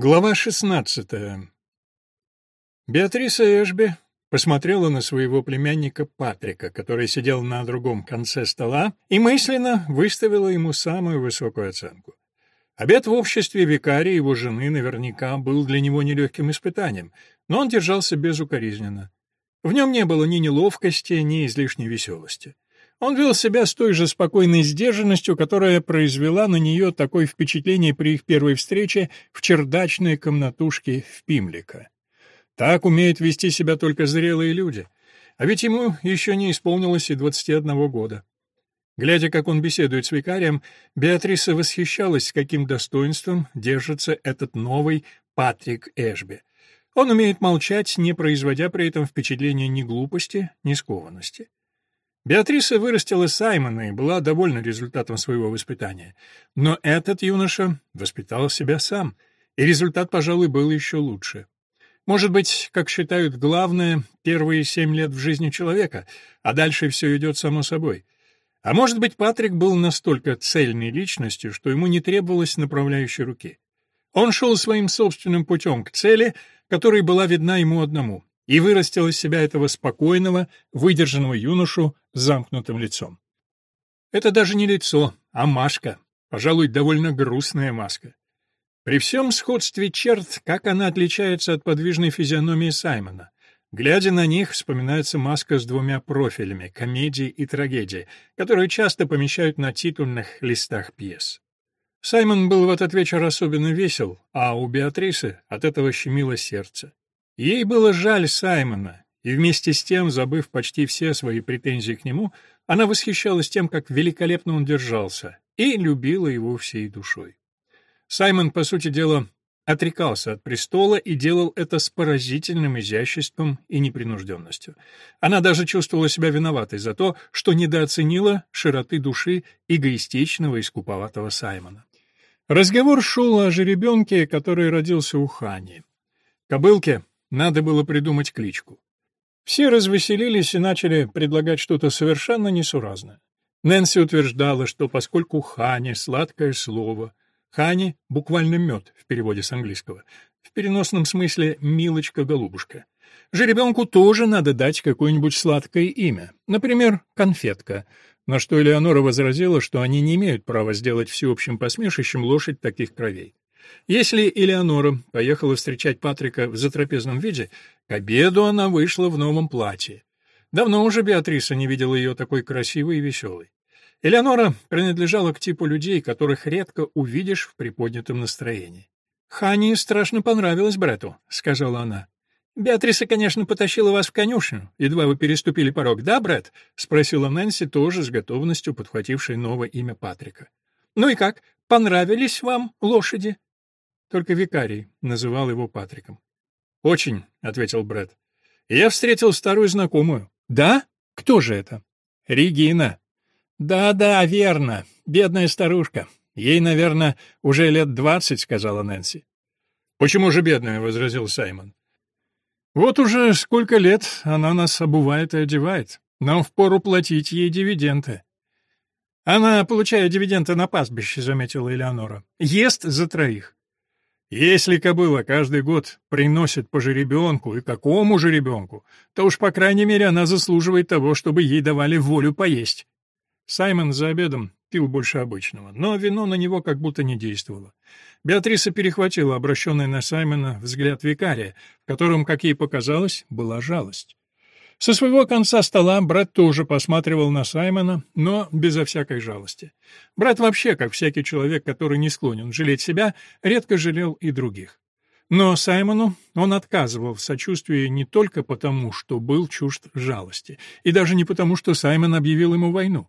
Глава 16. Беатриса Эшби посмотрела на своего племянника Патрика, который сидел на другом конце стола, и мысленно выставила ему самую высокую оценку. Обед в обществе викария его жены наверняка был для него нелегким испытанием, но он держался безукоризненно. В нем не было ни неловкости, ни излишней веселости. Он вел себя с той же спокойной сдержанностью, которая произвела на нее такое впечатление при их первой встрече в чердачной комнатушке в Пимлика. Так умеют вести себя только зрелые люди. А ведь ему еще не исполнилось и 21 года. Глядя, как он беседует с викарием, Беатриса восхищалась, с каким достоинством держится этот новый Патрик Эшби. Он умеет молчать, не производя при этом впечатления ни глупости, ни скованности. Беатриса вырастила Саймона и была довольна результатом своего воспитания. Но этот юноша воспитал себя сам, и результат, пожалуй, был еще лучше. Может быть, как считают, главное — первые семь лет в жизни человека, а дальше все идет само собой. А может быть, Патрик был настолько цельной личностью, что ему не требовалось направляющей руки. Он шел своим собственным путем к цели, которая была видна ему одному и вырастил из себя этого спокойного, выдержанного юношу с замкнутым лицом. Это даже не лицо, а маска, пожалуй, довольно грустная маска. При всем сходстве черт, как она отличается от подвижной физиономии Саймона. Глядя на них, вспоминается маска с двумя профилями — комедии и трагедии, которые часто помещают на титульных листах пьес. Саймон был в этот вечер особенно весел, а у Беатрисы от этого щемило сердце. Ей было жаль Саймона, и вместе с тем, забыв почти все свои претензии к нему, она восхищалась тем, как великолепно он держался, и любила его всей душой. Саймон, по сути дела, отрекался от престола и делал это с поразительным изяществом и непринужденностью. Она даже чувствовала себя виноватой за то, что недооценила широты души эгоистичного и скуповатого Саймона. Разговор шел о жеребенке, который родился у Хани. Кобылке надо было придумать кличку. Все развеселились и начали предлагать что-то совершенно несуразное. Нэнси утверждала, что поскольку «хани» — сладкое слово, «хани» — буквально мед в переводе с английского, в переносном смысле «милочка-голубушка». Жеребенку тоже надо дать какое-нибудь сладкое имя, например, «конфетка», на что Элеонора возразила, что они не имеют права сделать всеобщим посмешищем лошадь таких кровей. Если Элеонора поехала встречать Патрика в затрапезном виде, к обеду она вышла в новом платье. Давно уже Беатриса не видела ее такой красивой и веселой. Элеонора принадлежала к типу людей, которых редко увидишь в приподнятом настроении. «Хани страшно понравилось брату», — сказала она. «Беатриса, конечно, потащила вас в конюшню, едва вы переступили порог, да, брат?» — спросила Нэнси, тоже с готовностью подхватившей новое имя Патрика. «Ну и как, понравились вам лошади?» Только викарий называл его Патриком. «Очень», — ответил Брэд. «Я встретил старую знакомую». «Да? Кто же это?» «Регина». «Да-да, верно. Бедная старушка. Ей, наверное, уже лет двадцать», — сказала Нэнси. «Почему же бедная?» — возразил Саймон. «Вот уже сколько лет она нас обувает и одевает. Нам впору платить ей дивиденды». «Она получает дивиденды на пастбище», — заметила Элеонора. «Ест за троих». Если кобыла каждый год приносит по жеребенку, и какому жеребенку, то уж, по крайней мере, она заслуживает того, чтобы ей давали волю поесть. Саймон за обедом пил больше обычного, но вино на него как будто не действовало. Беатриса перехватила обращенный на Саймона взгляд викария, в котором, как ей показалось, была жалость. Со своего конца стола брат тоже посматривал на Саймона, но безо всякой жалости. Брат вообще, как всякий человек, который не склонен жалеть себя, редко жалел и других. Но Саймону он отказывал в сочувствии не только потому, что был чужд жалости, и даже не потому, что Саймон объявил ему войну.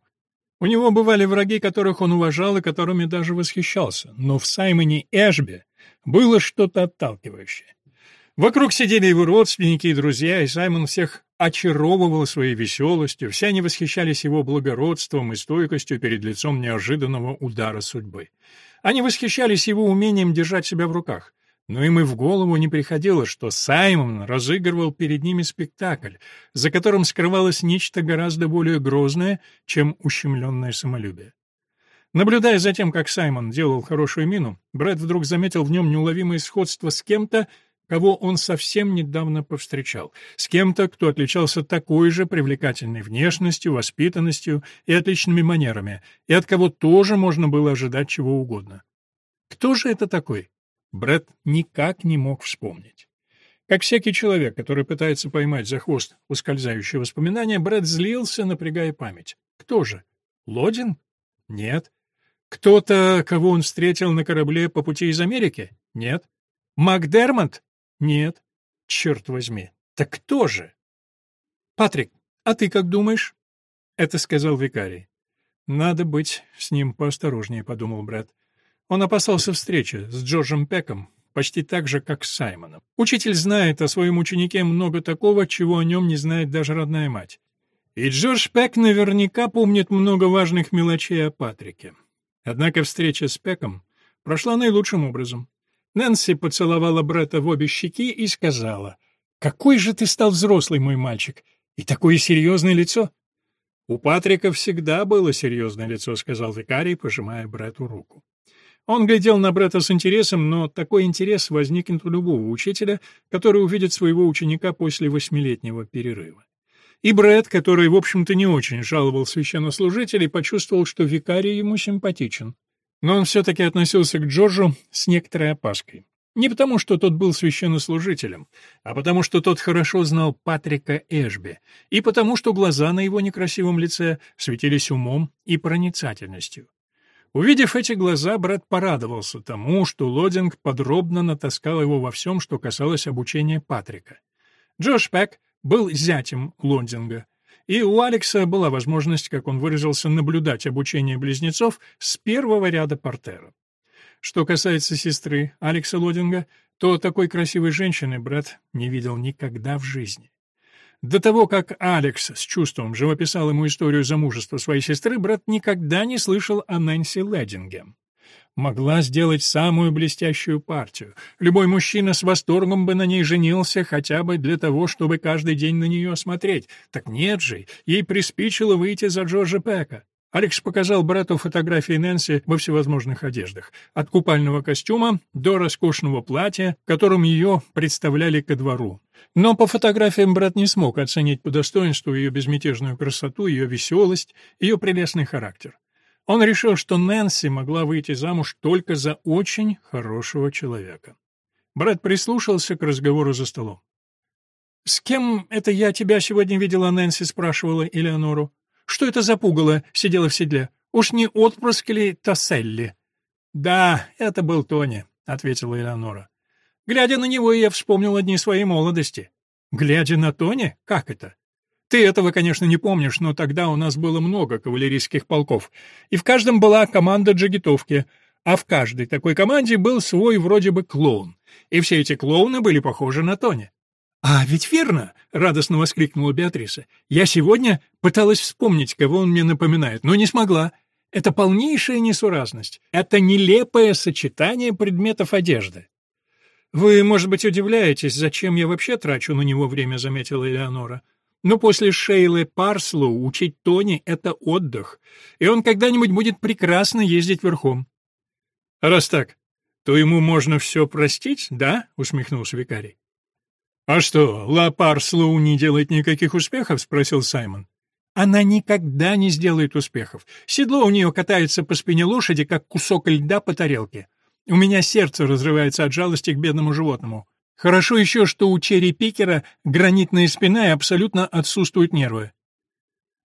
У него бывали враги, которых он уважал и которыми даже восхищался, но в Саймоне Эшбе было что-то отталкивающее. Вокруг сидели его родственники и друзья, и Саймон всех очаровывал своей веселостью, все они восхищались его благородством и стойкостью перед лицом неожиданного удара судьбы. Они восхищались его умением держать себя в руках. Но им и в голову не приходило, что Саймон разыгрывал перед ними спектакль, за которым скрывалось нечто гораздо более грозное, чем ущемленное самолюбие. Наблюдая за тем, как Саймон делал хорошую мину, Брэд вдруг заметил в нем неуловимое сходство с кем-то, кого он совсем недавно повстречал, с кем-то, кто отличался такой же привлекательной внешностью, воспитанностью и отличными манерами, и от кого тоже можно было ожидать чего угодно. Кто же это такой? Брэд никак не мог вспомнить. Как всякий человек, который пытается поймать за хвост ускользающие воспоминания, Брэд злился, напрягая память. Кто же? Лодин? Нет. Кто-то, кого он встретил на корабле по пути из Америки? Нет. Макдермонт? Нет. Черт возьми. Так кто же? Патрик, а ты как думаешь? Это сказал викарий. Надо быть с ним поосторожнее, подумал Брэд. Он опасался встречи с Джорджем Пеком, почти так же, как с Саймоном. Учитель знает о своем ученике много такого, чего о нем не знает даже родная мать. И Джордж Пек наверняка помнит много важных мелочей о Патрике. Однако встреча с Пеком прошла наилучшим образом. Нэнси поцеловала брата в обе щеки и сказала, «Какой же ты стал взрослый, мой мальчик, и такое серьезное лицо!» «У Патрика всегда было серьезное лицо», — сказал викарий, пожимая брату руку. Он глядел на брата с интересом, но такой интерес возникнет у любого учителя, который увидит своего ученика после восьмилетнего перерыва. И Брэд, который, в общем-то, не очень жаловал священнослужителей, почувствовал, что викарий ему симпатичен. Но он все-таки относился к Джорджу с некоторой опаской. Не потому, что тот был священнослужителем, а потому, что тот хорошо знал Патрика Эшби, и потому, что глаза на его некрасивом лице светились умом и проницательностью. Увидев эти глаза, брат порадовался тому, что Лодинг подробно натаскал его во всем, что касалось обучения Патрика. Джош Пэк был зятем Лодинга, и у Алекса была возможность, как он выразился, наблюдать обучение близнецов с первого ряда портера. Что касается сестры Алекса Лодинга, то такой красивой женщины брат не видел никогда в жизни. До того, как Алекс с чувством живописал ему историю замужества своей сестры, брат никогда не слышал о Нэнси Леддингем. Могла сделать самую блестящую партию. Любой мужчина с восторгом бы на ней женился хотя бы для того, чтобы каждый день на нее смотреть. Так нет же, ей приспичило выйти за Джорджа Пека. Алекс показал брату фотографии Нэнси во всевозможных одеждах, от купального костюма до роскошного платья, которым ее представляли ко двору. Но по фотографиям брат не смог оценить по достоинству ее безмятежную красоту, ее веселость, ее прелестный характер. Он решил, что Нэнси могла выйти замуж только за очень хорошего человека. Брат прислушался к разговору за столом. «С кем это я тебя сегодня видела, Нэнси?» — спрашивала Элеонору. Что это за пугало сидело в седле? Уж не отпрыск ли Тасселли? Да, это был Тони, ответила Элеонора. Глядя на него, я вспомнил одни своей молодости. Глядя на Тони? Как это? Ты этого, конечно, не помнишь, но тогда у нас было много кавалерийских полков, и в каждом была команда джигитовки, а в каждой такой команде был свой вроде бы клоун, и все эти клоуны были похожи на Тони. «А ведь верно!» — радостно воскликнула Беатриса. «Я сегодня пыталась вспомнить, кого он мне напоминает, но не смогла. Это полнейшая несуразность. Это нелепое сочетание предметов одежды». «Вы, может быть, удивляетесь, зачем я вообще трачу на него время», — заметила Элеонора. «Но после Шейлы Парслоу учить Тони — это отдых, и он когда-нибудь будет прекрасно ездить верхом». «Раз так, то ему можно все простить, да?» — усмехнулся викарий. «А что, Лапар Слоу не делает никаких успехов?» — спросил Саймон. «Она никогда не сделает успехов. Седло у нее катается по спине лошади, как кусок льда по тарелке. У меня сердце разрывается от жалости к бедному животному. Хорошо еще, что у Черри Пикера гранитная спина и абсолютно отсутствуют нервы».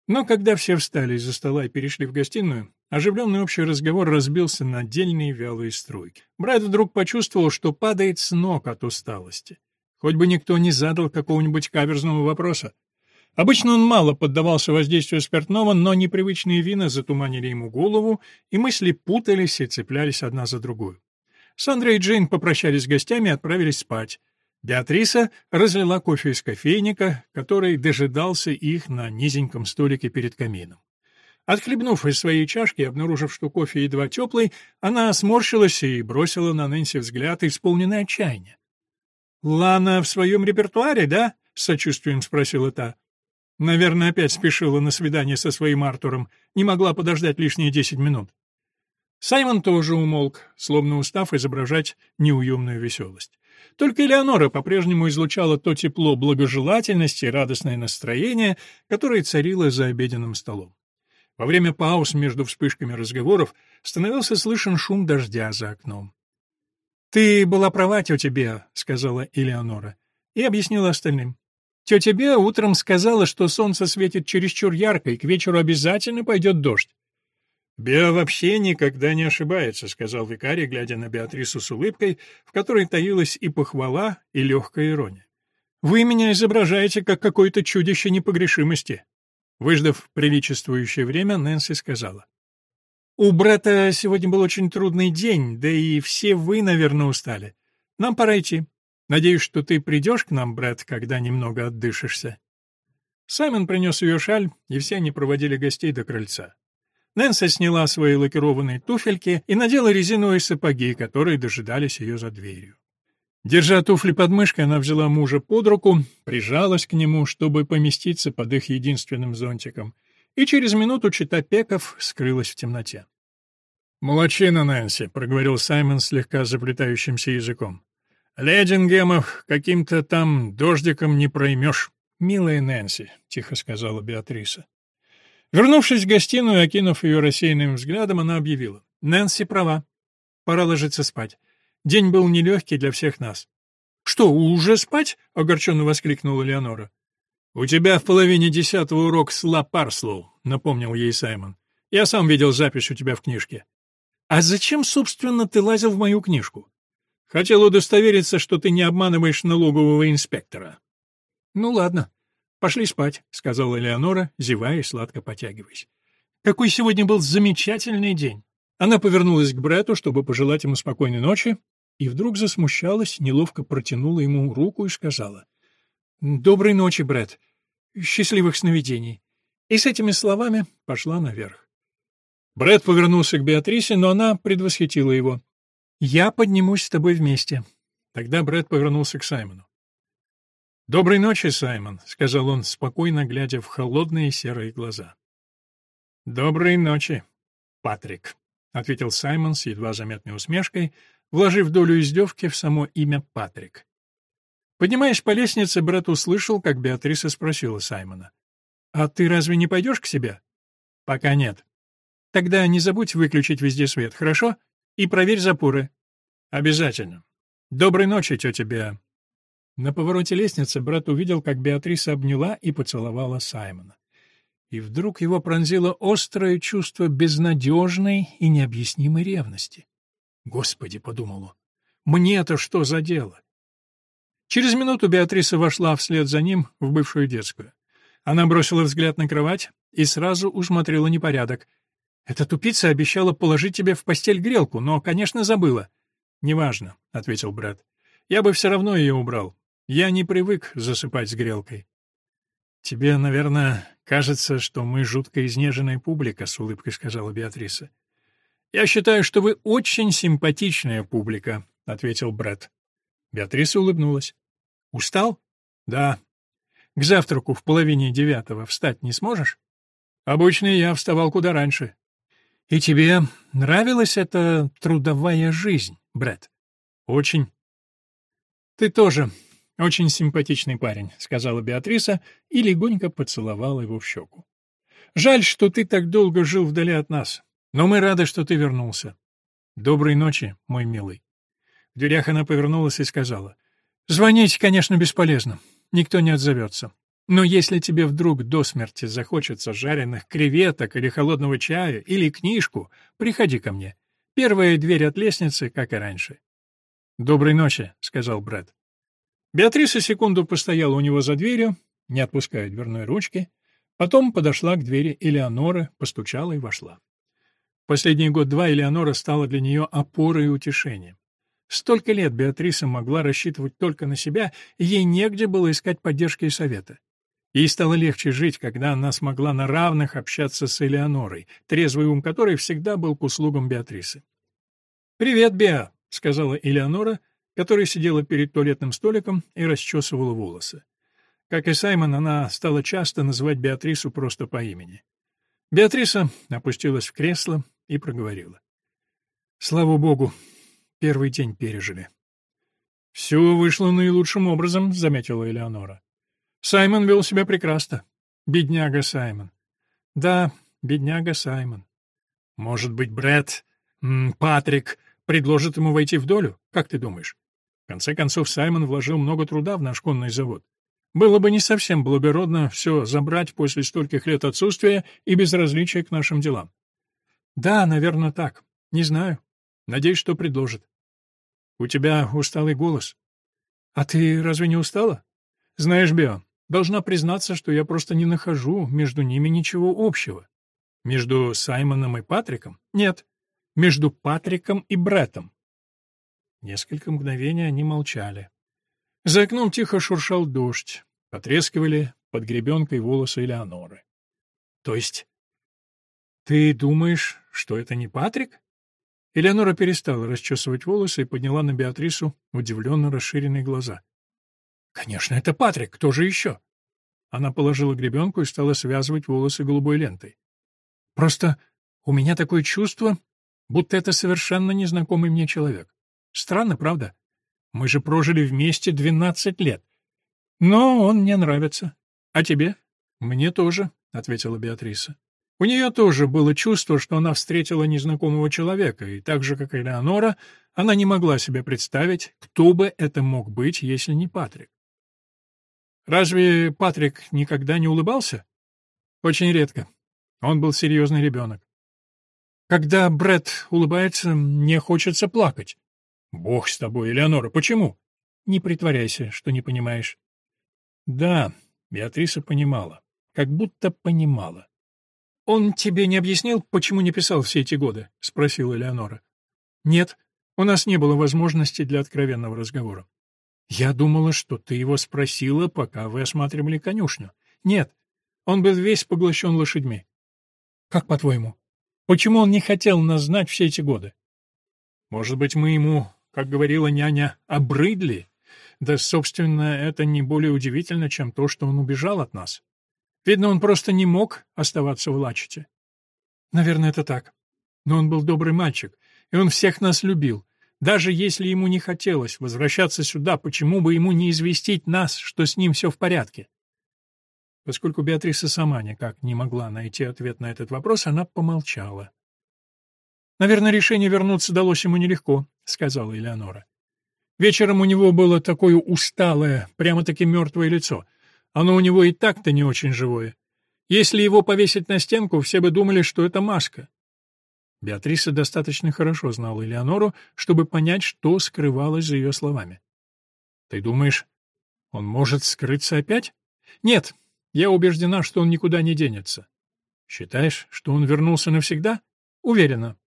Но когда все встали из-за стола и перешли в гостиную, оживленный общий разговор разбился на отдельные вялые струйки. Брат вдруг почувствовал, что падает с ног от усталости. Хоть бы никто не задал какого-нибудь каверзного вопроса. Обычно он мало поддавался воздействию спиртного, но непривычные вина затуманили ему голову, и мысли путались и цеплялись одна за другую. Сандра и Джейн попрощались с гостями и отправились спать. Беатриса разлила кофе из кофейника, который дожидался их на низеньком столике перед камином. Отхлебнув из своей чашки и обнаружив, что кофе едва теплый, она сморщилась и бросила на Нэнси взгляд, исполненный отчаяния. «Лана в своем репертуаре, да?» — с сочувствием спросила та. Наверное, опять спешила на свидание со своим Артуром, не могла подождать лишние десять минут. Саймон тоже умолк, словно устав изображать неуемную веселость. Только Элеонора по-прежнему излучала то тепло благожелательности и радостное настроение, которое царило за обеденным столом. Во время пауз между вспышками разговоров становился слышен шум дождя за окном. «Ты была права, тетя Беа», — сказала Элеонора, и объяснила остальным. «Тетя Беа утром сказала, что солнце светит чересчур ярко, и к вечеру обязательно пойдет дождь. «Беа вообще никогда не ошибается», — сказал викарий, глядя на Беатрису с улыбкой, в которой таилась и похвала, и легкая ирония. «Вы меня изображаете как какое-то чудище непогрешимости». Выждав приличествующее время, Нэнси сказала. «У брата сегодня был очень трудный день, да и все вы, наверное, устали. Нам пора идти. Надеюсь, что ты придешь к нам, брат, когда немного отдышишься». Саймон принес ее шаль, и все они проводили гостей до крыльца. Нэнси сняла свои лакированные туфельки и надела резиновые сапоги, которые дожидались ее за дверью. Держа туфли под мышкой, она взяла мужа под руку, прижалась к нему, чтобы поместиться под их единственным зонтиком, и через минуту чита Пеков скрылась в темноте. «Молодчина, Нэнси», — проговорил Саймон слегка заплетающимся языком. «Ледингемов каким-то там дождиком не проймешь». «Милая Нэнси», — тихо сказала Беатриса. Вернувшись в гостиную, окинув ее рассеянным взглядом, она объявила. «Нэнси права. Пора ложиться спать. День был нелегкий для всех нас». «Что, уже спать?» — огорченно воскликнула Леонора. «У тебя в половине десятого урок с Парслоу», — напомнил ей Саймон. «Я сам видел запись у тебя в книжке». «А зачем, собственно, ты лазил в мою книжку?» «Хотел удостовериться, что ты не обманываешь налогового инспектора». «Ну ладно. «Пошли спать», — сказала Элеонора, зевая и сладко потягиваясь. «Какой сегодня был замечательный день!» Она повернулась к Брету, чтобы пожелать ему спокойной ночи, и вдруг засмущалась, неловко протянула ему руку и сказала. «Доброй ночи, Брет. Счастливых сновидений». И с этими словами пошла наверх. Бред повернулся к Беатрисе, но она предвосхитила его. «Я поднимусь с тобой вместе». Тогда Бред повернулся к Саймону. «Доброй ночи, Саймон», — сказал он, спокойно глядя в холодные серые глаза. «Доброй ночи, Патрик», — ответил Саймон с едва заметной усмешкой, вложив долю издевки в само имя Патрик. Поднимаясь по лестнице, брат услышал, как Беатриса спросила Саймона. «А ты разве не пойдешь к себе?» «Пока нет». «Тогда не забудь выключить везде свет, хорошо? И проверь запоры». «Обязательно. Доброй ночи, тетя Беа». На повороте лестницы брат увидел, как Беатриса обняла и поцеловала Саймона. И вдруг его пронзило острое чувство безнадежной и необъяснимой ревности. «Господи!» — подумал он. «Мне-то что за дело?» Через минуту Беатриса вошла вслед за ним в бывшую детскую. Она бросила взгляд на кровать и сразу усмотрела непорядок. «Эта тупица обещала положить тебе в постель грелку, но, конечно, забыла». «Неважно», — ответил брат. «Я бы все равно ее убрал. Я не привык засыпать с грелкой. Тебе, наверное, кажется, что мы жутко изнеженная публика, с улыбкой сказала Беатриса. Я считаю, что вы очень симпатичная публика, ответил Брэд. Беатриса улыбнулась. Устал? Да. К завтраку в половине девятого встать не сможешь? Обычно я вставал куда раньше. И тебе нравилась эта трудовая жизнь, Брэд? Очень. Ты тоже «Очень симпатичный парень», — сказала Беатриса и легонько поцеловала его в щеку. «Жаль, что ты так долго жил вдали от нас, но мы рады, что ты вернулся. Доброй ночи, мой милый». В дверях она повернулась и сказала, «Звонить, конечно, бесполезно, никто не отзовется. Но если тебе вдруг до смерти захочется жареных креветок или холодного чая, или книжку, приходи ко мне. Первая дверь от лестницы, как и раньше». «Доброй ночи», — сказал Брэд. Беатриса секунду постояла у него за дверью, не отпуская дверной ручки, потом подошла к двери Элеоноры, постучала и вошла. Последний год-два Элеонора стала для нее опорой и утешением. Столько лет Беатриса могла рассчитывать только на себя, ей негде было искать поддержки и совета. Ей стало легче жить, когда она смогла на равных общаться с Элеонорой, трезвый ум которой всегда был к услугам Беатрисы. «Привет, Беа», — сказала Элеонора, которая сидела перед туалетным столиком и расчесывала волосы. Как и Саймон, она стала часто называть Беатрису просто по имени. Беатриса опустилась в кресло и проговорила. Слава богу, первый день пережили. «Все вышло наилучшим образом», — заметила Элеонора. «Саймон вел себя прекрасно. Бедняга Саймон». «Да, бедняга Саймон». «Может быть, Брэд, Патрик предложит ему войти в долю? Как ты думаешь?» В конце концов, Саймон вложил много труда в наш конный завод. Было бы не совсем благородно все забрать после стольких лет отсутствия и безразличия к нашим делам. Да, наверное, так. Не знаю. Надеюсь, что предложит. У тебя усталый голос. А ты разве не устала? Знаешь, Бео, должна признаться, что я просто не нахожу между ними ничего общего. Между Саймоном и Патриком? Нет. Между Патриком и Бреттом. Несколько мгновений они молчали. За окном тихо шуршал дождь. Потрескивали под гребенкой волосы Элеоноры. То есть ты думаешь, что это не Патрик? Элеонора перестала расчесывать волосы и подняла на Беатрису удивленно расширенные глаза. «Конечно, это Патрик, кто же еще?» Она положила гребенку и стала связывать волосы голубой лентой. «Просто у меня такое чувство, будто это совершенно незнакомый мне человек. Странно, правда? Мы же прожили вместе двенадцать лет. Но он мне нравится. А тебе?» «Мне тоже», — ответила Беатриса. У нее тоже было чувство, что она встретила незнакомого человека, и так же, как и Леонора, она не могла себе представить, кто бы это мог быть, если не Патрик. Разве Патрик никогда не улыбался? Очень редко. Он был серьезный ребенок. Когда Бред улыбается, мне хочется плакать. Бог с тобой, Элеонора, почему? Не притворяйся, что не понимаешь. Да, Беатриса понимала, как будто понимала. «Он тебе не объяснил, почему не писал все эти годы?» — спросила Элеонора. «Нет, у нас не было возможности для откровенного разговора». «Я думала, что ты его спросила, пока вы осматривали конюшню». «Нет, он был весь поглощен лошадьми». «Как по-твоему? Почему он не хотел нас знать все эти годы?» «Может быть, мы ему, как говорила няня, обрыдли?» Да, собственно, это не более удивительно, чем то, что он убежал от нас. Видно, он просто не мог оставаться в Лачете. Наверное, это так. Но он был добрый мальчик, и он всех нас любил. Даже если ему не хотелось возвращаться сюда, почему бы ему не известить нас, что с ним все в порядке? Поскольку Беатриса сама никак не могла найти ответ на этот вопрос, она помолчала. «Наверное, решение вернуться далось ему нелегко», — сказала Элеонора. Вечером у него было такое усталое, прямо-таки мертвое лицо — оно у него и так-то не очень живое. Если его повесить на стенку, все бы думали, что это маска. Беатриса достаточно хорошо знала Элеонору, чтобы понять, что скрывалось за ее словами. «Ты думаешь, он может скрыться опять?» «Нет, я убеждена, что он никуда не денется». «Считаешь, что он вернулся навсегда?» «Уверена».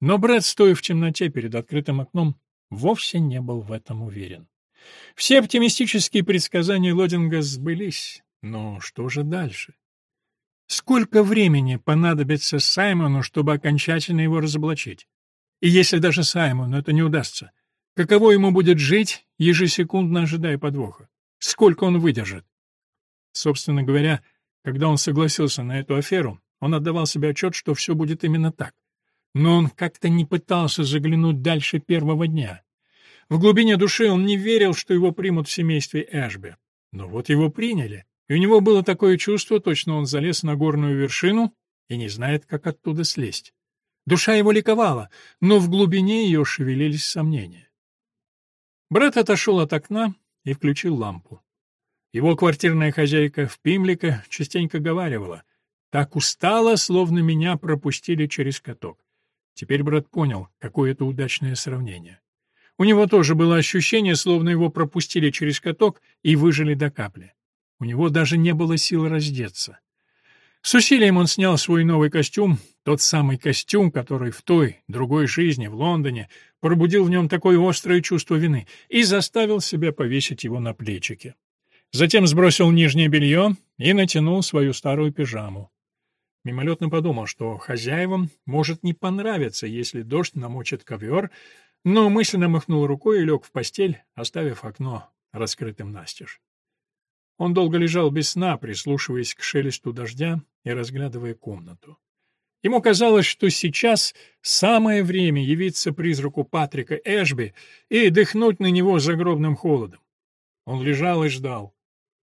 Но Брэд, стоя в темноте перед открытым окном, вовсе не был в этом уверен. Все оптимистические предсказания Лодинга сбылись. Но что же дальше? Сколько времени понадобится Саймону, чтобы окончательно его разоблачить? И если даже Саймону это не удастся, каково ему будет жить, ежесекундно ожидая подвоха? Сколько он выдержит? Собственно говоря, когда он согласился на эту аферу, он отдавал себе отчет, что все будет именно так. Но он как-то не пытался заглянуть дальше первого дня. В глубине души он не верил, что его примут в семействе Эшби. Но вот его приняли, и у него было такое чувство, точно он залез на горную вершину и не знает, как оттуда слезть. Душа его ликовала, но в глубине ее шевелились сомнения. Брат отошел от окна и включил лампу. Его квартирная хозяйка в Пимлика частенько говаривала, «Так устала, словно меня пропустили через каток». Теперь брат понял, какое это удачное сравнение. У него тоже было ощущение, словно его пропустили через каток и выжили до капли. У него даже не было сил раздеться. С усилием он снял свой новый костюм, тот самый костюм, который в той, другой жизни, в Лондоне, пробудил в нем такое острое чувство вины, и заставил себя повесить его на плечики. Затем сбросил нижнее белье и натянул свою старую пижаму. Мимолетно подумал, что хозяевам может не понравиться, если дождь намочит ковер, но мысленно махнул рукой и лег в постель, оставив окно раскрытым настежь. Он долго лежал без сна, прислушиваясь к шелесту дождя и разглядывая комнату. Ему казалось, что сейчас самое время явиться призраку Патрика Эшби и дыхнуть на него загробным холодом. Он лежал и ждал.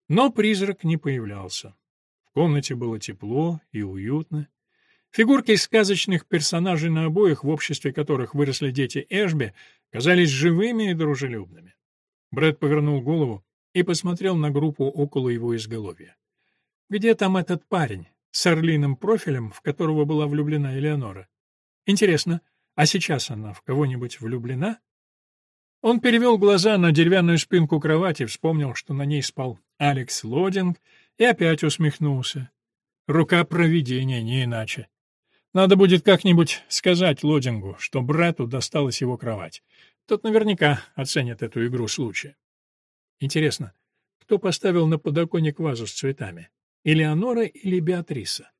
Но призрак не появлялся. Комнате было тепло и уютно. Фигурки сказочных персонажей на обоих, в обществе которых выросли дети Эшби, казались живыми и дружелюбными. Брэд повернул голову и посмотрел на группу около его изголовья. «Где там этот парень?» с орлиным профилем, в которого была влюблена Элеонора. Интересно, а сейчас она в кого-нибудь влюблена? Он перевел глаза на деревянную спинку кровати, вспомнил, что на ней спал Алекс Лодинг, и опять усмехнулся. Рука провидения, не иначе. Надо будет как-нибудь сказать Лодингу, что брату досталась его кровать. Тот наверняка оценит эту игру случая. Интересно, кто поставил на подоконник вазу с цветами? Элеонора или Беатриса.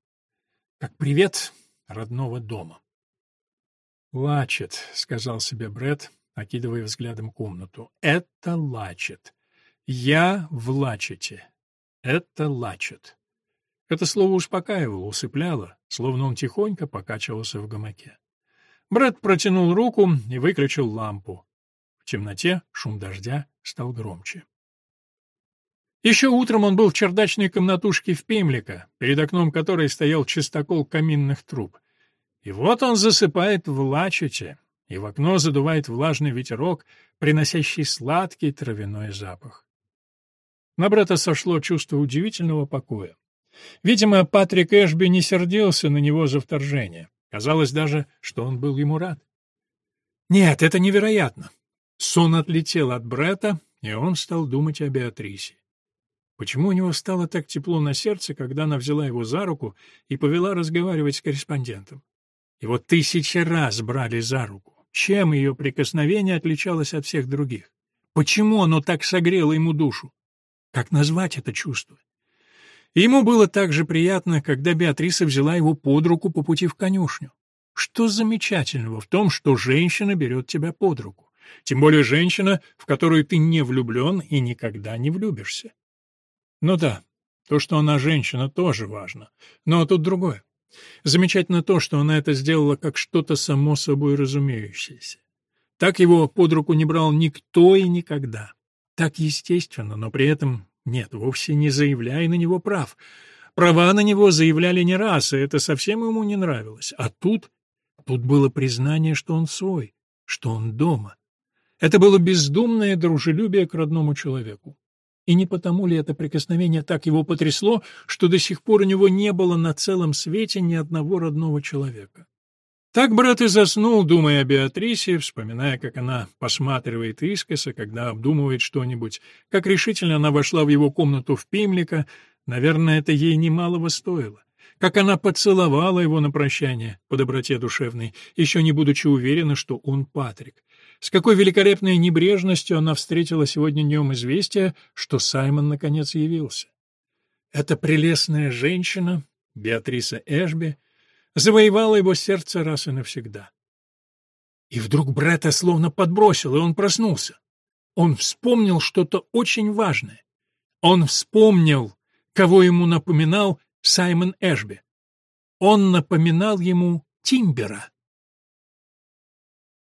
Как привет родного дома. «Лачет», — сказал себе Бред, окидывая взглядом комнату. «Это Лачет. Я в Лачете. Это Лачет». Это слово успокаивало, усыпляло, словно он тихонько покачивался в гамаке. Брэд протянул руку и выключил лампу. В темноте шум дождя стал громче. Еще утром он был в чердачной комнатушке в Пимлика, перед окном которой стоял чистокол каминных труб. И вот он засыпает в лачете, и в окно задувает влажный ветерок, приносящий сладкий травяной запах. На брата сошло чувство удивительного покоя. Видимо, Патрик Эшби не сердился на него за вторжение. Казалось даже, что он был ему рад. Нет, это невероятно. Сон отлетел от Брета, и он стал думать о Беатрисе. Почему у него стало так тепло на сердце, когда она взяла его за руку и повела разговаривать с корреспондентом? Его тысячи раз брали за руку. Чем ее прикосновение отличалось от всех других? Почему оно так согрело ему душу? Как назвать это чувство? ему было так же приятно, когда Беатриса взяла его под руку по пути в конюшню. Что замечательного в том, что женщина берет тебя под руку? Тем более женщина, в которую ты не влюблен и никогда не влюбишься. Ну да, то, что она женщина, тоже важно. Но тут другое. Замечательно то, что она это сделала как что-то само собой разумеющееся. Так его под руку не брал никто и никогда. Так естественно, но при этом нет, вовсе не заявляя на него прав. Права на него заявляли не раз, и это совсем ему не нравилось. А тут... Тут было признание, что он свой, что он дома. Это было бездумное дружелюбие к родному человеку. И не потому ли это прикосновение так его потрясло, что до сих пор у него не было на целом свете ни одного родного человека? Так брат и заснул, думая о Беатрисе, вспоминая, как она посматривает искоса, когда обдумывает что-нибудь, как решительно она вошла в его комнату в Пимлика, наверное, это ей немалого стоило как она поцеловала его на прощание по доброте душевной, еще не будучи уверена, что он Патрик. С какой великолепной небрежностью она встретила сегодня днем известие, что Саймон наконец явился. Эта прелестная женщина, Беатриса Эшби, завоевала его сердце раз и навсегда. И вдруг Бретта словно подбросил, и он проснулся. Он вспомнил что-то очень важное. Он вспомнил, кого ему напоминал Саймон Эшби. Он напоминал ему Тимбера.